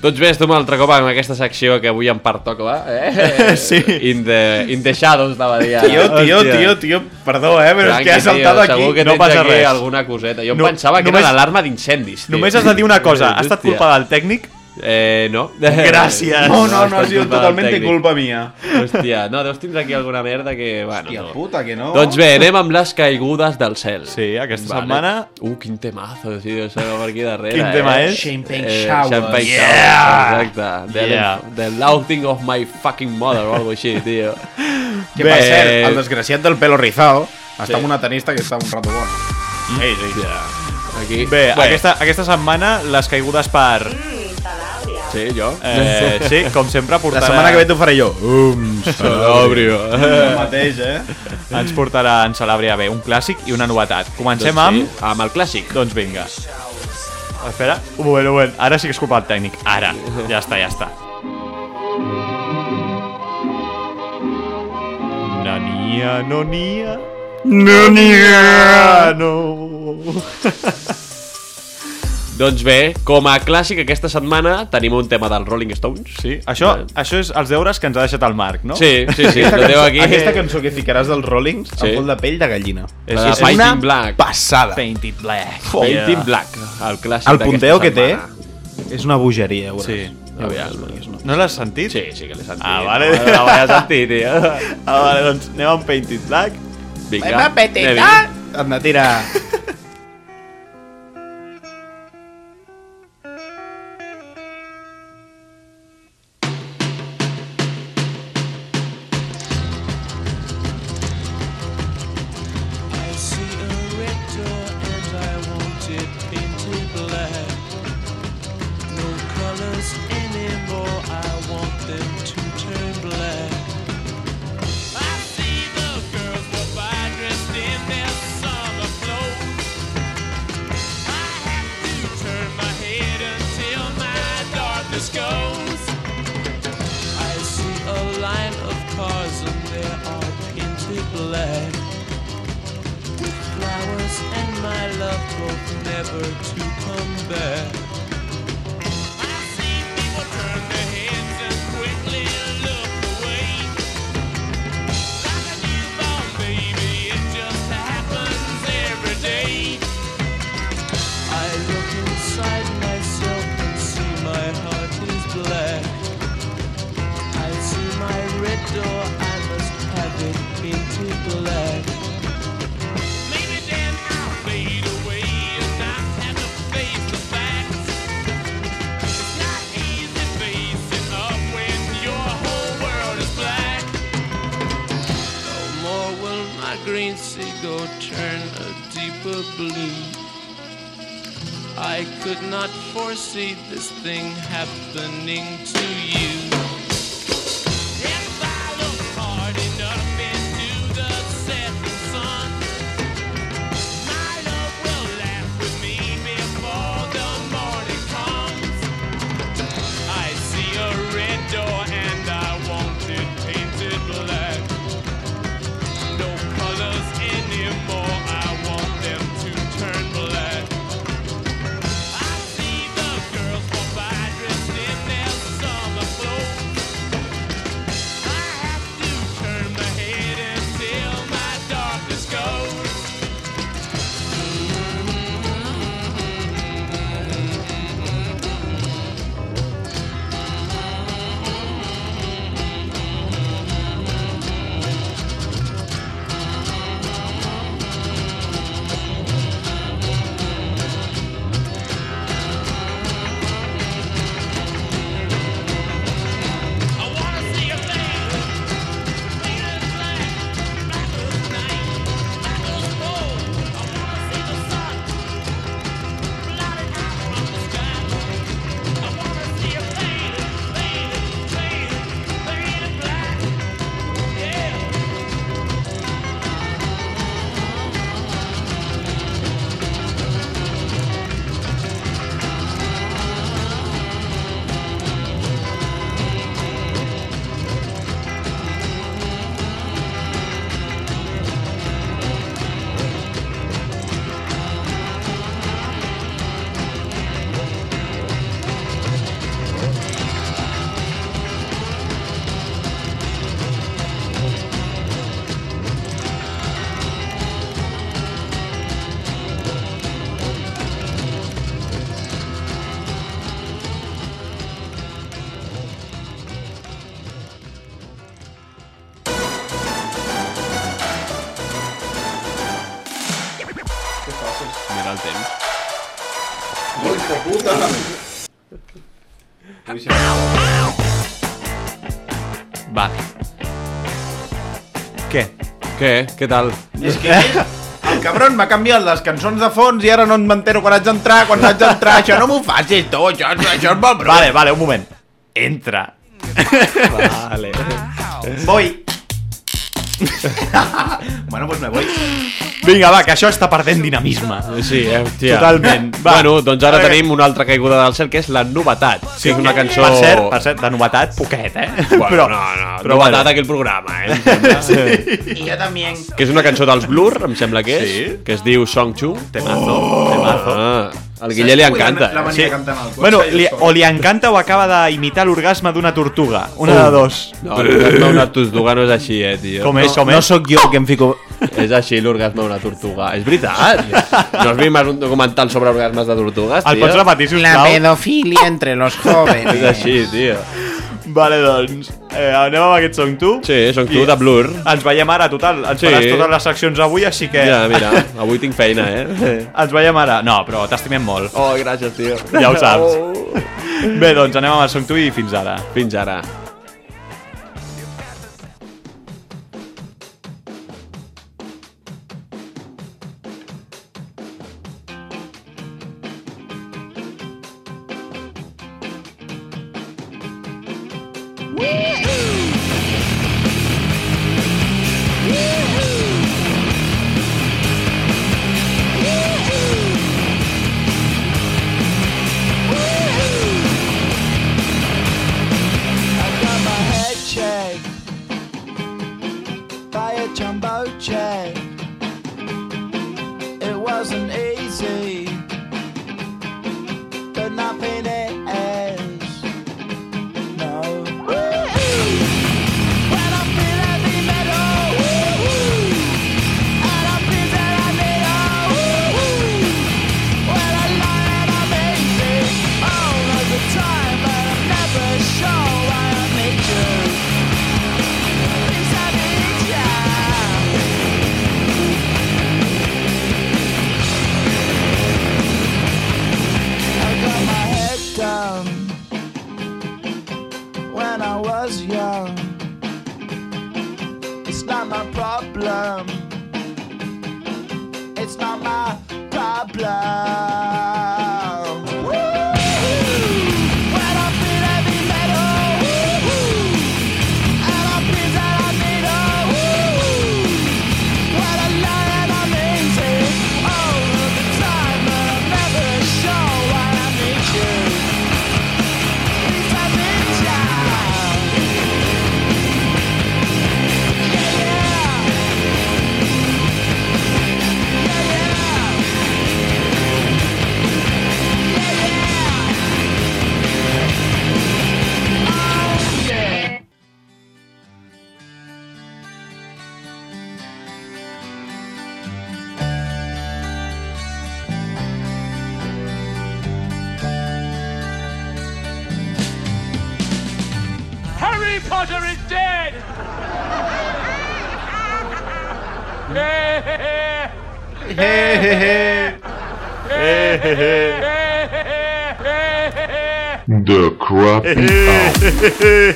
Doncs bé, estem un altre cop amb aquesta secció que avui em pertoca, eh? Sí. In the, in the shadows, anava a dir. Tio, tio, Hòstia. tio, tio, perdó, eh, però és Tranqui, que has saltat tio, aquí. Segur que no tens passa aquí res. alguna coseta. Jo em No, pensava que només- era l'alarma d'incendis, tio. Només has de dir una cosa, ha estat Hòstia. culpa del tècnic? Eh, no. Gràcies. No, no, no, ha del totalmente tècnic. culpa mía. Hòstia, no, deus tindre aquí alguna merda que... Bueno, Hòstia no. puta, que no. Doncs bé, anem amb les caigudes del cel. Sí, aquesta setmana... Uh, quin temazo, tio, això per aquí darrere. Quin tema eh? és? Champagne Eh, shower. Champagne Yeah! shower, exacte. The, Yeah. the Laughing of my fucking mother o algo així, tio. Que per Bé. cert, el desgraciat del pelo rizado està amb una tenista que està un rato bona. Sí, sí. Aquí. Bé, aquesta, aquesta setmana les caigudes per... Sí, jo. Eh, sí, com sempre La portarà... setmana que ve t'ho faré jo. Um, Sobrio. el mateix, eh? Ens portarà en Salàbria bé un clàssic i una novetat. Comencem doncs, amb... sí, amb el clàssic. Doncs vinga. Espera, un moment, un moment. Ara sí que és culpa del tècnic. Ara. Ja està, ja està. Nania, no nia. No nia, no. Doncs bé, com a clàssic aquesta setmana tenim un tema dels Rolling Stones. Sí, això, això és els deures que ens ha deixat el Marc, no? Sí, sí, sí, Aquesta cançó, aquí. aquesta cançó que ficaràs dels Rollings Sí. em fot la pell de gallina. És, de és una Black. Passada. Painted Black. Painting Yeah. Black, el clàssic El punteo que té és una bogeria, veuràs. Sí. Aviam. No l'has sentit? Sí, sí que l'he sentit. Ah, vale. No a sentir, tio. Ah, vale, doncs anem amb Painted Black. Vinga. anem-hi. Anda, tira. I darkness goes. I see a line of cars and they are painted black with flowers and my love both never to come back. Door, I must have it black. Maybe then I'll fade away and not have to face the facts. It's not easy facing up when your whole world is black. No more will my green seagull turn a deeper blue. I could not foresee this thing happening to you. Va. Què? Què? Què tal? És que ell, el cabron m'ha canviat les cançons de fons i ara no m'entero quan haig d'entrar, quan haig d'entrar. Això no m'ho facis tu, això, això és molt brut. Vale, vale, un moment. Entra. Vale. Voy. bueno, pues me voy. Vinga, va, que això està perdent dinamisme. Sí, eh, hòstia. Totalment. Va. Bueno, doncs ara tenim una altra caiguda del cel, que és la novetat. Sí, és una cançó... Per cert, per cert, de novetat, poquet, eh? Bueno, però, no, no, però novetat bueno. aquell programa, eh? sembla. Y yo también. que és una cançó dels Blur, em sembla que és, Sí. que es diu Song Chu. Temazo, temazo. Ah, al Guille li encanta. La cotxe. Bueno, i li, o li encanta o acaba d'imitar l'orgasme d'una tortuga. Una de dos. No, l'orgasme d'una tortuga no és així, eh, tio. Com és, no, com no és? sóc jo que em fico... És així l'orgasme d'una tortuga. És veritat. No has vist mai un documental sobre orgasmes de tortugues, El tio? pots repetir, La sisplau? pedofilia entre los És jóvenes. així, tio. Vale, doncs, eh, anem amb aquest Song Tu. Sí, Song Tu de Blur. Ens veiem ara, total. Ens Sí. faràs totes les seccions avui, així que... Mira, mira, avui tinc feina, eh? Ens veiem ara. No, però t'estimem molt. Oh, gràcies, tio. Ja ho saps. Oh. Bé, doncs anem amb el Song Tu i fins ara. Fins ara. um, Harry Potter is dead! The Crappy Hour.